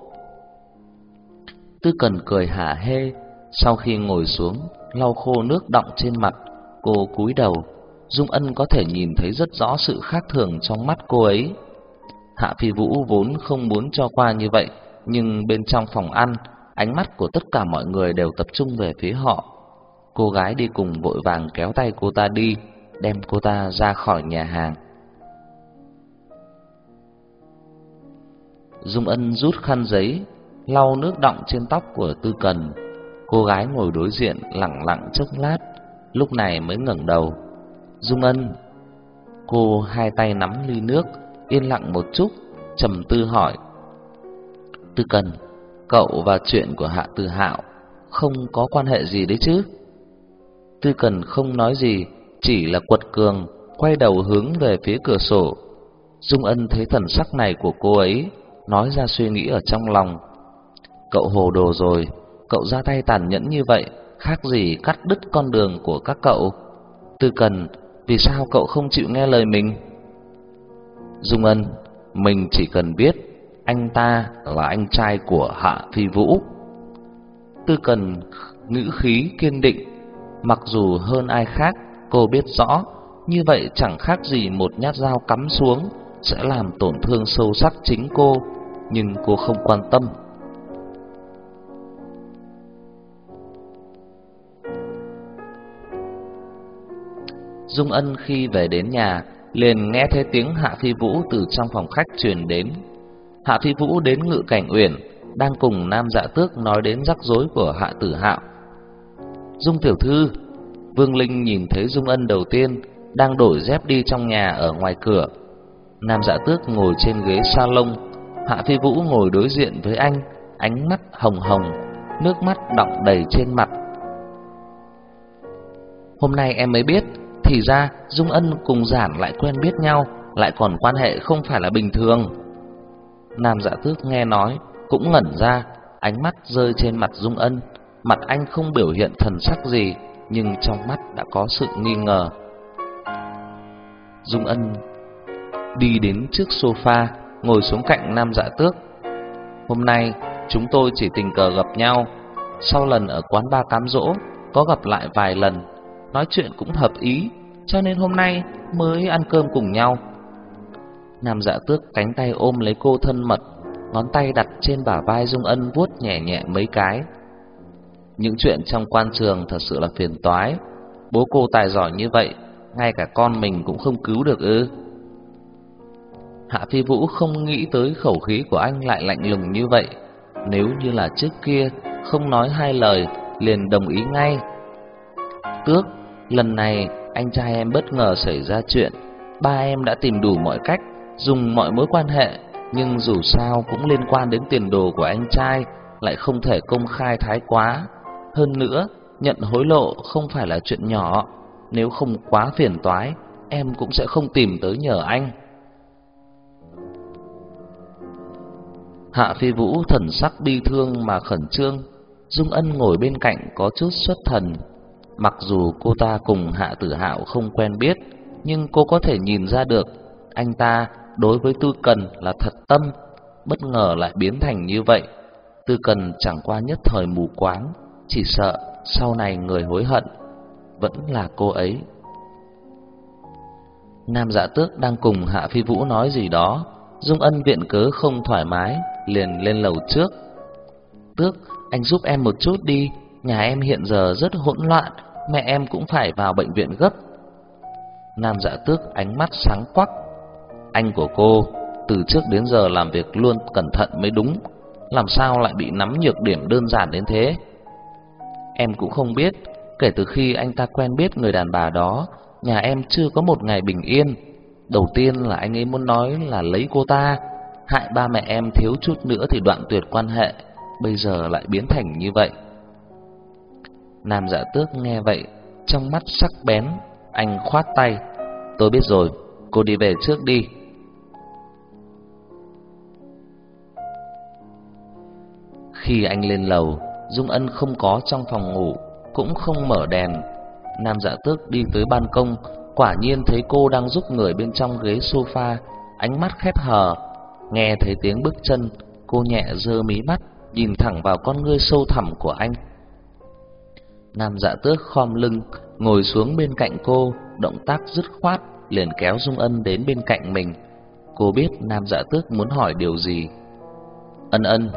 Tư Cần cười hả hê, sau khi ngồi xuống, lau khô nước đọng trên mặt, cô cúi đầu, Dung Ân có thể nhìn thấy rất rõ sự khác thường trong mắt cô ấy. Hạ Phi Vũ vốn không muốn cho qua như vậy, nhưng bên trong phòng ăn, ánh mắt của tất cả mọi người đều tập trung về phía họ. Cô gái đi cùng vội vàng kéo tay cô ta đi, đem cô ta ra khỏi nhà hàng. Dung Ân rút khăn giấy, lau nước đọng trên tóc của Tư Cần. Cô gái ngồi đối diện lặng lặng chốc lát, lúc này mới ngẩng đầu. "Dung Ân." Cô hai tay nắm ly nước, yên lặng một chút, trầm tư hỏi: "Tư Cần, cậu và chuyện của Hạ Tư Hạo không có quan hệ gì đấy chứ?" Tư Cần không nói gì, chỉ là quật cường quay đầu hướng về phía cửa sổ. Dung Ân thấy thần sắc này của cô ấy, nói ra suy nghĩ ở trong lòng, Cậu hồ đồ rồi, cậu ra tay tàn nhẫn như vậy, khác gì cắt đứt con đường của các cậu. Tư Cần, vì sao cậu không chịu nghe lời mình? Dung Ân, mình chỉ cần biết anh ta là anh trai của Hạ Phi Vũ. Tư Cần ngữ khí kiên định, mặc dù hơn ai khác, cô biết rõ, như vậy chẳng khác gì một nhát dao cắm xuống sẽ làm tổn thương sâu sắc chính cô, nhưng cô không quan tâm. Dung Ân khi về đến nhà, liền nghe thấy tiếng Hạ Phi Vũ từ trong phòng khách truyền đến. Hạ Phi Vũ đến Ngự Cảnh Uyển, đang cùng Nam Dạ Tước nói đến rắc rối của Hạ Tử Hạo. Dung tiểu thư, Vương Linh nhìn thấy Dung Ân đầu tiên đang đổi dép đi trong nhà ở ngoài cửa. Nam Dạ Tước ngồi trên ghế salon, Hạ Phi Vũ ngồi đối diện với anh, ánh mắt hồng hồng, nước mắt đọng đầy trên mặt. Hôm nay em mới biết thì ra Dung Ân cùng Giản lại quen biết nhau, lại còn quan hệ không phải là bình thường. Nam Dạ Tước nghe nói, cũng ngẩn ra, ánh mắt rơi trên mặt Dung Ân, mặt anh không biểu hiện thần sắc gì, nhưng trong mắt đã có sự nghi ngờ. Dung Ân đi đến trước sofa, ngồi xuống cạnh Nam Dạ Tước. Hôm nay chúng tôi chỉ tình cờ gặp nhau, sau lần ở quán ba cám dỗ có gặp lại vài lần, nói chuyện cũng hợp ý, cho nên hôm nay mới ăn cơm cùng nhau. Nam Dạ Tước cánh tay ôm lấy cô thân mật, ngón tay đặt trên bả vai Dung Ân vuốt nhẹ nhẹ mấy cái. Những chuyện trong quan trường thật sự là phiền toái, bố cô tài giỏi như vậy, ngay cả con mình cũng không cứu được ư? Hạ Phi Vũ không nghĩ tới khẩu khí của anh lại lạnh lùng như vậy, nếu như là trước kia không nói hai lời liền đồng ý ngay. Tước, lần này anh trai em bất ngờ xảy ra chuyện, ba em đã tìm đủ mọi cách, dùng mọi mối quan hệ nhưng dù sao cũng liên quan đến tiền đồ của anh trai, lại không thể công khai thái quá. Hơn nữa, nhận hối lộ không phải là chuyện nhỏ, nếu không quá phiền toái, em cũng sẽ không tìm tới nhờ anh. Hạ Phi Vũ thần sắc bi thương mà khẩn trương, Dung Ân ngồi bên cạnh có chút xuất thần. Mặc dù cô ta cùng Hạ Tử Hạo không quen biết, nhưng cô có thể nhìn ra được anh ta đối với Tư Cần là thật tâm, bất ngờ lại biến thành như vậy. Tư Cần chẳng qua nhất thời mù quáng, chỉ sợ sau này người hối hận vẫn là cô ấy. Nam Dạ Tước đang cùng Hạ Phi Vũ nói gì đó, Dung Ân viện cớ không thoải mái, liền lên lầu trước. "Tước, anh giúp em một chút đi, nhà em hiện giờ rất hỗn loạn, mẹ em cũng phải vào bệnh viện gấp." Nam Dạ Tước ánh mắt sáng quắc. "Anh của cô từ trước đến giờ làm việc luôn cẩn thận mới đúng, làm sao lại bị nắm nhược điểm đơn giản đến thế?" Em cũng không biết, kể từ khi anh ta quen biết người đàn bà đó, nhà em chưa có một ngày bình yên. Đầu tiên là anh ấy muốn nói là lấy cô ta, hại ba mẹ em thiếu chút nữa thì đoạn tuyệt quan hệ, bây giờ lại biến thành như vậy. Nam Dạ Tước nghe vậy, trong mắt sắc bén, anh khoát tay, "Tôi biết rồi, cô đi về trước đi." Khi anh lên lầu, Dung Ân không có trong phòng ngủ, cũng không mở đèn. Nam Dạ Tước đi tới ban công, quả nhiên thấy cô đang giúp người bên trong ghế sofa, ánh mắt khép hờ. Nghe thấy tiếng bước chân, cô nhẹ dơ mí mắt, nhìn thẳng vào con ngươi sâu thẳm của anh. Nam Dạ Tước khom lưng, ngồi xuống bên cạnh cô, động tác dứt khoát, liền kéo Dung Ân đến bên cạnh mình. Cô biết Nam Dạ Tước muốn hỏi điều gì. Ân Ân,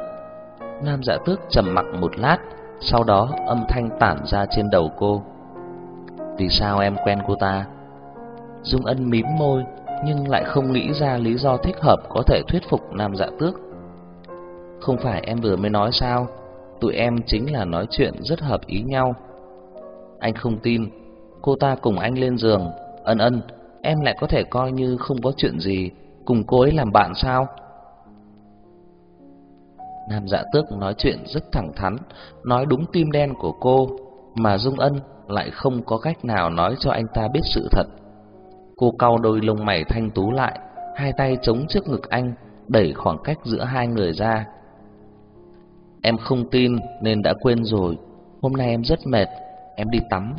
Nam Dạ Tước trầm mặc một lát, sau đó âm thanh tản ra trên đầu cô. Vì sao em quen cô ta? Dung Ân mím môi, nhưng lại không nghĩ ra lý do thích hợp có thể thuyết phục Nam Dạ Tước. Không phải em vừa mới nói sao? Tụi em chính là nói chuyện rất hợp ý nhau. Anh không tin, cô ta cùng anh lên giường, ân ân, em lại có thể coi như không có chuyện gì, cùng cô ấy làm bạn sao? Nam Dạ Tước nói chuyện rất thẳng thắn, nói đúng tim đen của cô, mà Dung Ân lại không có cách nào nói cho anh ta biết sự thật. Cô cau đôi lông mày thanh tú lại, hai tay chống trước ngực anh, đẩy khoảng cách giữa hai người ra. Em không tin nên đã quên rồi, hôm nay em rất mệt, em đi tắm.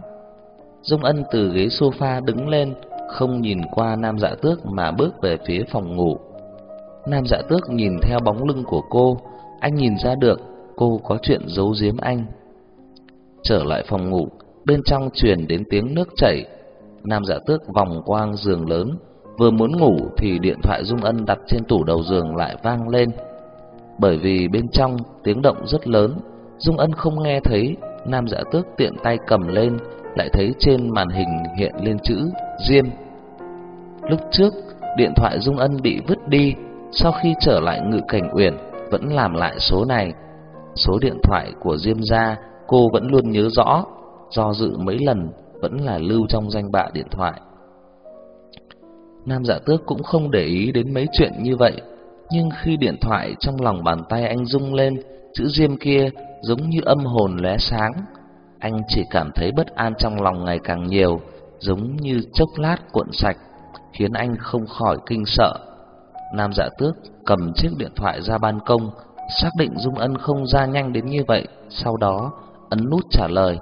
Dung Ân từ ghế sofa đứng lên, không nhìn qua Nam Dạ Tước mà bước về phía phòng ngủ. Nam Dạ Tước nhìn theo bóng lưng của cô, anh nhìn ra được cô có chuyện giấu giếm anh. Trở lại phòng ngủ, bên trong truyền đến tiếng nước chảy. Nam Dạ Tước vòng quang giường lớn, vừa muốn ngủ thì điện thoại Dung Ân đặt trên tủ đầu giường lại vang lên. Bởi vì bên trong tiếng động rất lớn, Dung Ân không nghe thấy, Nam Dạ Tước tiện tay cầm lên, lại thấy trên màn hình hiện lên chữ Diêm. Lúc trước, điện thoại Dung Ân bị vứt đi, sau khi trở lại Ngự Cảnh Uyển, vẫn làm lại số này. Số điện thoại của Diêm gia cô vẫn luôn nhớ rõ, do dự mấy lần vẫn là lưu trong danh bạ điện thoại. Nam Dạ Tước cũng không để ý đến mấy chuyện như vậy, nhưng khi điện thoại trong lòng bàn tay anh rung lên, chữ Diêm kia giống như âm hồn lóe sáng, anh chỉ cảm thấy bất an trong lòng ngày càng nhiều, giống như chốc lát cuộn sạch, khiến anh không khỏi kinh sợ. Nam Dạ Tước cầm chiếc điện thoại ra ban công, xác định Dung Ân không ra nhanh đến như vậy, sau đó ấn nút trả lời.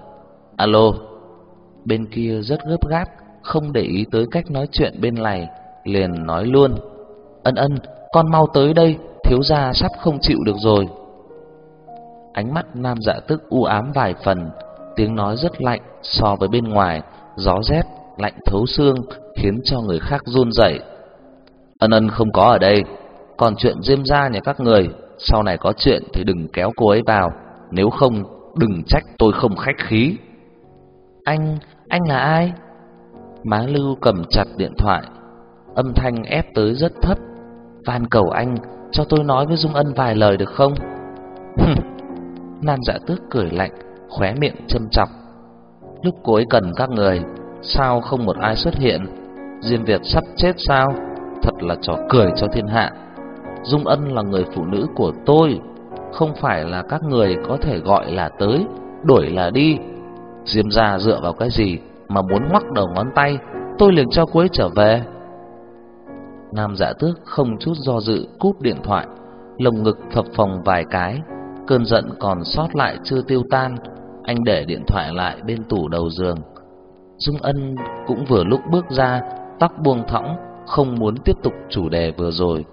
"Alo." Bên kia rất gấp gáp, không để ý tới cách nói chuyện bên này, liền nói luôn: "Ân Ân, con mau tới đây, thiếu gia sắp không chịu được rồi." Ánh mắt Nam Dạ Tước u ám vài phần, tiếng nói rất lạnh so với bên ngoài, gió rét lạnh thấu xương khiến cho người khác run rẩy. Ân ân không có ở đây Còn chuyện diêm gia nhà các người Sau này có chuyện thì đừng kéo cô ấy vào Nếu không đừng trách tôi không khách khí Anh, anh là ai? Má Lưu cầm chặt điện thoại Âm thanh ép tới rất thấp Van cầu anh cho tôi nói với Dung Ân vài lời được không? Nam dạ tước cười lạnh Khóe miệng châm chọc Lúc cô ấy cần các người Sao không một ai xuất hiện Diêm Việt sắp chết sao? thật là trò cười cho thiên hạ. Dung Ân là người phụ nữ của tôi, không phải là các người có thể gọi là tới, đuổi là đi. Diêm gia dựa vào cái gì mà muốn ngoắc đầu ngón tay, tôi liền cho cô ấy trở về. Nam Dạ Tước không chút do dự cúp điện thoại, lồng ngực phập phồng vài cái, cơn giận còn sót lại chưa tiêu tan, anh để điện thoại lại bên tủ đầu giường. Dung Ân cũng vừa lúc bước ra, tóc buông thõng, không muốn tiếp tục chủ đề vừa rồi.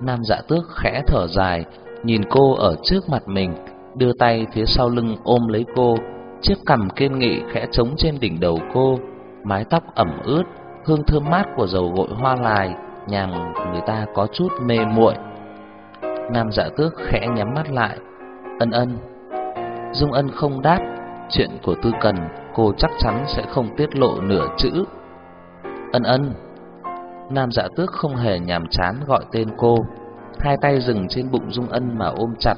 Nam Dạ Tước khẽ thở dài, nhìn cô ở trước mặt mình, đưa tay phía sau lưng ôm lấy cô, chiếc cằm kiên nghị khẽ trống trên đỉnh đầu cô, mái tóc ẩm ướt, hương thơm mát của dầu gội hoa lài, nhằm người ta có chút mê muội. Nam Dạ Tước khẽ nhắm mắt lại, ân ân. Dung Ân không đáp, chuyện của Tư Cần cô chắc chắn sẽ không tiết lộ nửa chữ. Ân ân. Nam Dạ Tước không hề nhàm chán gọi tên cô, hai tay dừng trên bụng Dung Ân mà ôm chặt.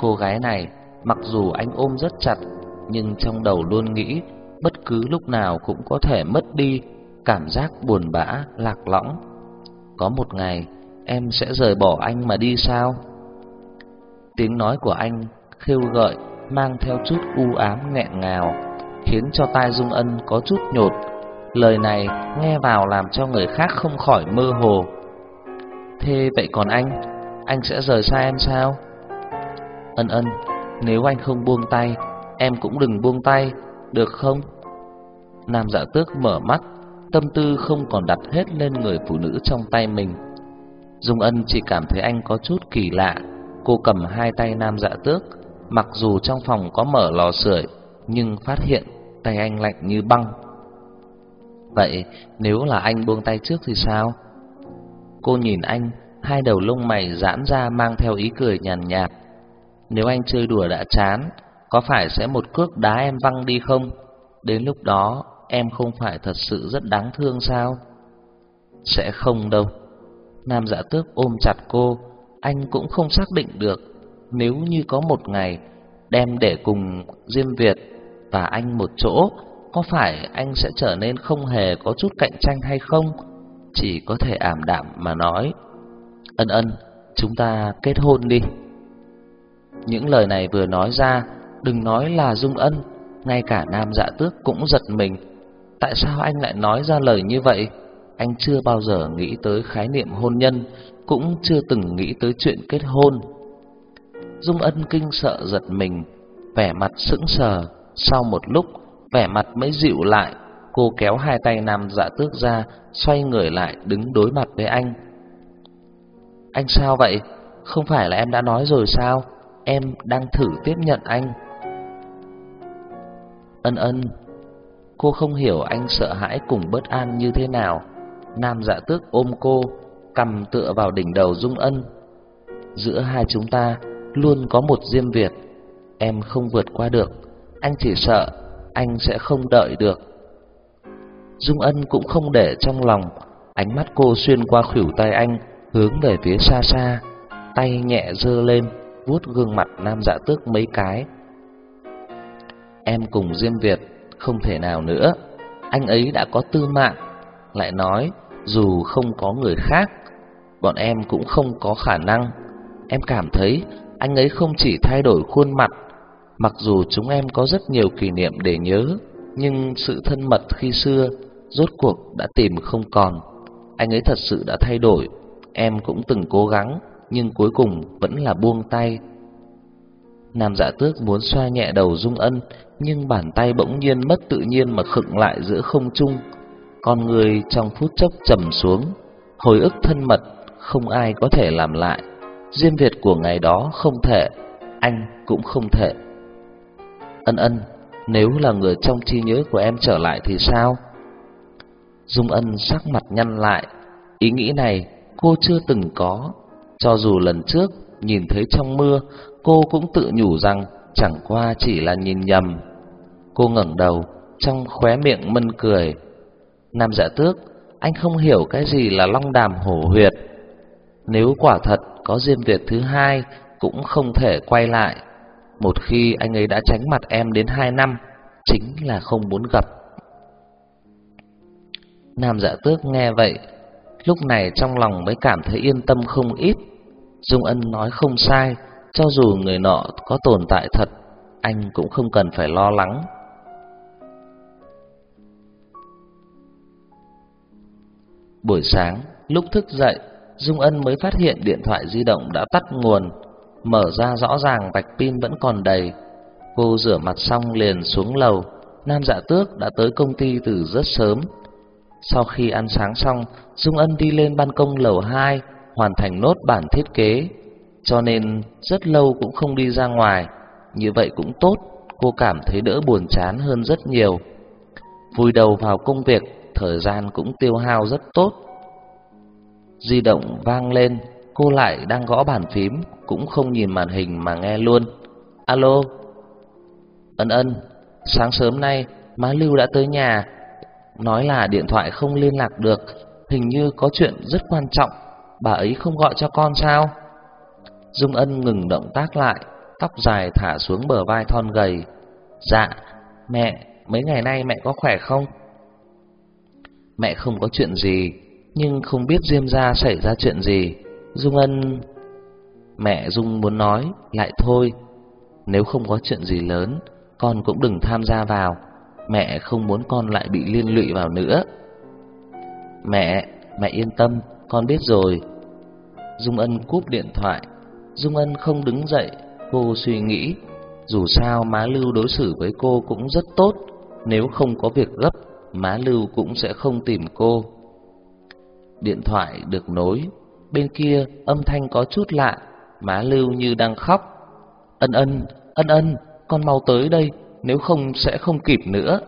Cô gái này, mặc dù anh ôm rất chặt, nhưng trong đầu luôn nghĩ bất cứ lúc nào cũng có thể mất đi cảm giác buồn bã, lạc lõng. Có một ngày, em sẽ rời bỏ anh mà đi sao? Tiếng nói của anh khêu gợi, mang theo chút u ám nghẹn ngào, khiến cho tai Dung Ân có chút nhột. Lời này nghe vào làm cho người khác không khỏi mơ hồ. Thế vậy còn anh, anh sẽ rời xa em sao? Ân ân, nếu anh không buông tay, em cũng đừng buông tay, được không? Nam dạ tước mở mắt, tâm tư không còn đặt hết lên người phụ nữ trong tay mình. Dung Ân chỉ cảm thấy anh có chút kỳ lạ. Cô cầm hai tay Nam Dạ Tước, mặc dù trong phòng có mở lò sưởi, nhưng phát hiện tay anh lạnh như băng. Vậy nếu là anh buông tay trước thì sao? Cô nhìn anh, hai đầu lông mày giãn ra mang theo ý cười nhàn nhạt. Nếu anh chơi đùa đã chán, có phải sẽ một cước đá em văng đi không? Đến lúc đó em không phải thật sự rất đáng thương sao? Sẽ không đâu. Nam Dạ Tước ôm chặt cô, anh cũng không xác định được nếu như có một ngày đem để cùng Diêm Việt và anh một chỗ, có phải anh sẽ trở nên không hề có chút cạnh tranh hay không? Chỉ có thể ảm đạm mà nói. Ân ân, chúng ta kết hôn đi. Những lời này vừa nói ra, đừng nói là Dung Ân, ngay cả Nam Dạ Tước cũng giật mình. Tại sao anh lại nói ra lời như vậy? Anh chưa bao giờ nghĩ tới khái niệm hôn nhân, cũng chưa từng nghĩ tới chuyện kết hôn. Dung Ân kinh sợ giật mình, vẻ mặt sững sờ, sau một lúc, vẻ mặt mới dịu lại, cô kéo hai tay Nam Dạ Tước ra, xoay người lại đứng đối mặt với anh. Anh sao vậy? Không phải là em đã nói rồi sao? Em đang thử tiếp nhận anh. Ân ân, cô không hiểu anh sợ hãi cùng bất an như thế nào. Nam dạ tước ôm cô, cầm tựa vào đỉnh đầu Dung Ân. Giữa hai chúng ta luôn có một diêm Việt, em không vượt qua được, anh chỉ sợ anh sẽ không đợi được. Dung Ân cũng không để trong lòng, ánh mắt cô xuyên qua khuỷu tay anh, hướng về phía xa xa, tay nhẹ giơ lên, vuốt gương mặt Nam Dạ Tước mấy cái. Em cùng Diêm Việt không thể nào nữa, anh ấy đã có tư mạng, lại nói dù không có người khác, bọn em cũng không có khả năng. Em cảm thấy anh ấy không chỉ thay đổi khuôn mặt, mặc dù chúng em có rất nhiều kỷ niệm để nhớ, nhưng sự thân mật khi xưa rốt cuộc đã tìm không còn. Anh ấy thật sự đã thay đổi, em cũng từng cố gắng, nhưng cuối cùng vẫn là buông tay. Nam Dạ Tước muốn xoa nhẹ đầu Dung Ân, nhưng bàn tay bỗng nhiên mất tự nhiên mà khựng lại giữa không trung. Con người trong phút chốc trầm xuống, hồi ức thân mật không ai có thể làm lại. Duyên Việt của ngày đó không thể, anh cũng không thể. Ân ân, nếu là người trong trí nhớ của em trở lại thì sao? Dung Ân sắc mặt nhăn lại, ý nghĩ này cô chưa từng có. Cho dù lần trước nhìn thấy trong mưa, cô cũng tự nhủ rằng chẳng qua chỉ là nhìn nhầm. Cô ngẩng đầu, trong khóe miệng mân cười. Nam Dạ Tước, anh không hiểu cái gì là long đàm hổ huyệt. Nếu quả thật có Diêm Việt thứ hai cũng không thể quay lại. Một khi anh ấy đã tránh mặt em đến hai năm, chính là không muốn gặp. Nam Dạ Tước nghe vậy, lúc này trong lòng mới cảm thấy yên tâm không ít. Dung Ân nói không sai, cho dù người nọ có tồn tại thật, anh cũng không cần phải lo lắng. Buổi sáng, lúc thức dậy, Dung Ân mới phát hiện điện thoại di động đã tắt nguồn, mở ra rõ ràng bạch pin vẫn còn đầy. Cô rửa mặt xong liền xuống lầu, Nam Dạ Tước đã tới công ty từ rất sớm. Sau khi ăn sáng xong, Dung Ân đi lên ban công lầu 2, hoàn thành nốt bản thiết kế, cho nên rất lâu cũng không đi ra ngoài, như vậy cũng tốt, cô cảm thấy đỡ buồn chán hơn rất nhiều. Vùi đầu vào công việc, thời gian cũng tiêu hao rất tốt. Di động vang lên, cô lại đang gõ bàn phím, cũng không nhìn màn hình mà nghe luôn. Alo. Ân ân, sáng sớm nay má Lưu đã tới nhà, nói là điện thoại không liên lạc được, hình như có chuyện rất quan trọng, bà ấy không gọi cho con sao? Dung Ân ngừng động tác lại, tóc dài thả xuống bờ vai thon gầy. Dạ, mẹ, mấy ngày nay mẹ có khỏe không? Mẹ không có chuyện gì, nhưng không biết Diêm gia xảy ra chuyện gì. Dung Ân... Mẹ Dung muốn nói, lại thôi. Nếu không có chuyện gì lớn, con cũng đừng tham gia vào. Mẹ không muốn con lại bị liên lụy vào nữa. Mẹ, mẹ yên tâm, con biết rồi. Dung Ân cúp điện thoại. Dung Ân không đứng dậy, cô suy nghĩ. Dù sao má Lưu đối xử với cô cũng rất tốt, nếu không có việc gấp, má Lưu cũng sẽ không tìm cô. Điện thoại được nối, bên kia âm thanh có chút lạ, má Lưu như đang khóc. Ân ân, ân ân, con mau tới đây, nếu không sẽ không kịp nữa.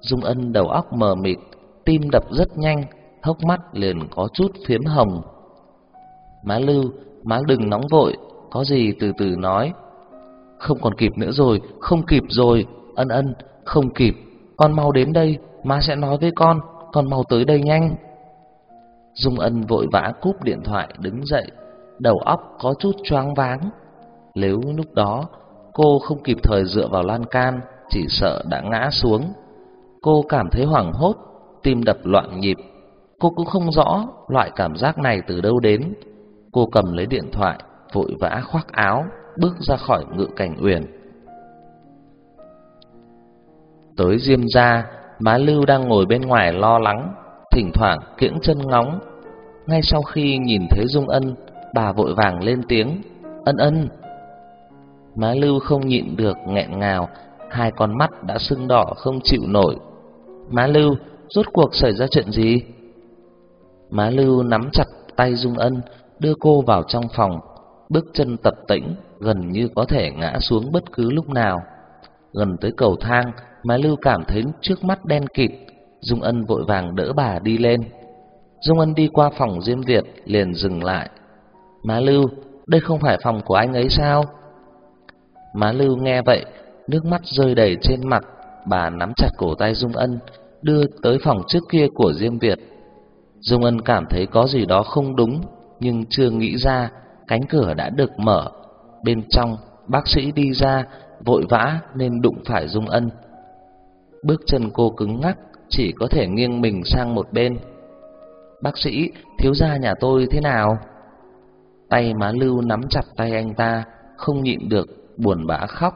Dung Ân đầu óc mờ mịt, tim đập rất nhanh, hốc mắt liền có chút phiếm hồng. Má Lưu, má đừng nóng vội, có gì từ từ nói. Không còn kịp nữa rồi, không kịp rồi, ân ân, không kịp, con mau đến đây, má sẽ nói với con, con mau tới đây nhanh. Dung Ân vội vã cúp điện thoại đứng dậy, đầu óc có chút choáng váng. Nếu lúc đó cô không kịp thời dựa vào lan can, chỉ sợ đã ngã xuống. Cô cảm thấy hoảng hốt, tim đập loạn nhịp. Cô cũng không rõ loại cảm giác này từ đâu đến. Cô cầm lấy điện thoại, vội vã khoác áo, bước ra khỏi ngự cảnh uyển. Tới Diêm gia, má Lưu đang ngồi bên ngoài lo lắng, thỉnh thoảng kiễng chân ngóng. Ngay sau khi nhìn thấy Dung Ân, bà vội vàng lên tiếng, "Ân Ân." Má Lưu không nhịn được nghẹn ngào, hai con mắt đã sưng đỏ không chịu nổi. "Má Lưu, rốt cuộc xảy ra chuyện gì?" Má Lưu nắm chặt tay Dung Ân, đưa cô vào trong phòng, bước chân tập tĩnh, gần như có thể ngã xuống bất cứ lúc nào. Gần tới cầu thang, Má Lưu cảm thấy trước mắt đen kịt, Dung Ân vội vàng đỡ bà đi lên. Dung Ân đi qua phòng Diêm Việt liền dừng lại. Má Lưu, đây không phải phòng của anh ấy sao? Má Lưu nghe vậy, nước mắt rơi đầy trên mặt, bà nắm chặt cổ tay Dung Ân, đưa tới phòng trước kia của Diêm Việt. Dung Ân cảm thấy có gì đó không đúng, nhưng chưa nghĩ ra cánh cửa đã được mở. Bên trong, bác sĩ đi ra, vội vã nên đụng phải Dung Ân. Bước chân cô cứng ngắc, chỉ có thể nghiêng mình sang một bên. Bác sĩ, thiếu gia nhà tôi thế nào? Tay má Lưu nắm chặt tay anh ta, không nhịn được, buồn bã khóc.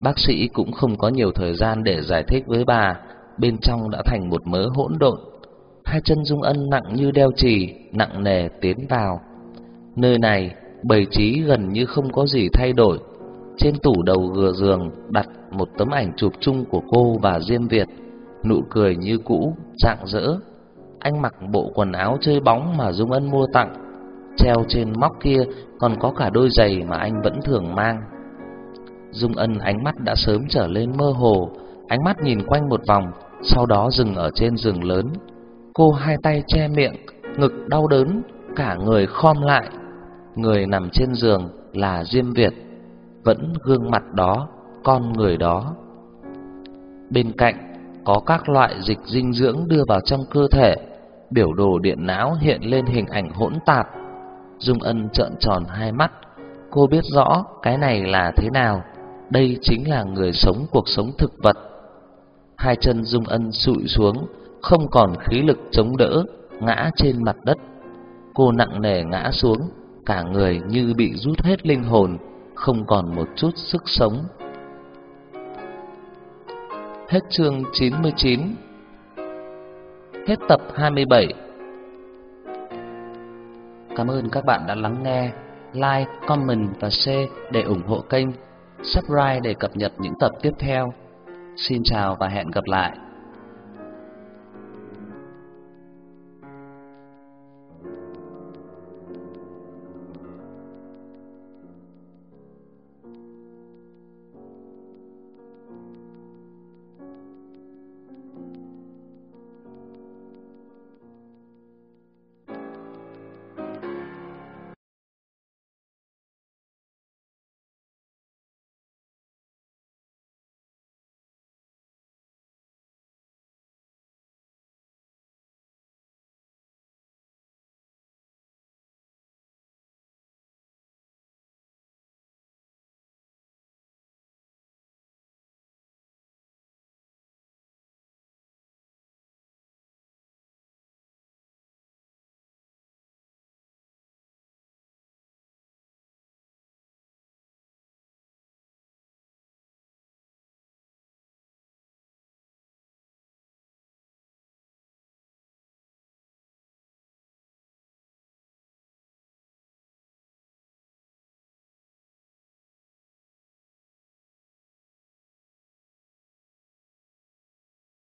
Bác sĩ cũng không có nhiều thời gian để giải thích với bà, bên trong đã thành một mớ hỗn độn. Hai chân Dung Ân nặng như đeo chì, nặng nề tiến vào. Nơi này, bày trí gần như không có gì thay đổi. Trên tủ đầu gừa giường đặt một tấm ảnh chụp chung của cô và Diêm Việt, nụ cười như cũ, rạng rỡ. Anh mặc bộ quần áo chơi bóng mà Dung Ân mua tặng, treo trên móc kia còn có cả đôi giày mà anh vẫn thường mang. Dung Ân ánh mắt đã sớm trở lên mơ hồ, ánh mắt nhìn quanh một vòng, sau đó dừng ở trên giường lớn. Cô hai tay che miệng, ngực đau đớn, cả người khom lại. Người nằm trên giường là Diêm Việt, vẫn gương mặt đó, con người đó. Bên cạnh có các loại dịch dinh dưỡng đưa vào trong cơ thể, biểu đồ điện não hiện lên hình ảnh hỗn tạp. Dung Ân trợn tròn hai mắt, cô biết rõ cái này là thế nào, đây chính là người sống cuộc sống thực vật. hai chân Dung Ân sụi xuống, không còn khí lực chống đỡ, ngã trên mặt đất. Cô nặng nề ngã xuống, cả người như bị rút hết linh hồn, không còn một chút sức sống. Hết chương 99 Hết tập 27 Cảm ơn các bạn đã lắng nghe. Like, comment và share để ủng hộ kênh. Subscribe để cập nhật những tập tiếp theo. Xin chào và hẹn gặp lại.